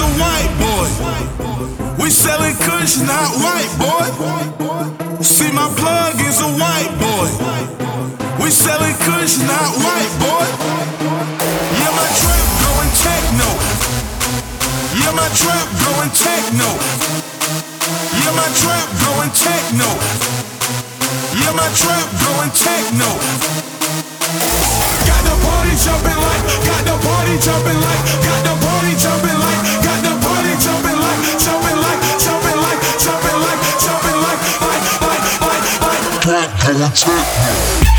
a white boy. We selling kush, not white boy. See, my plug is a white boy. We selling kush, not white boy. Yeah, my trap going techno. Yeah, my trap going techno. Yeah, my trap going techno. Yeah, my trap going techno. Got the party jumping like Trap going techno.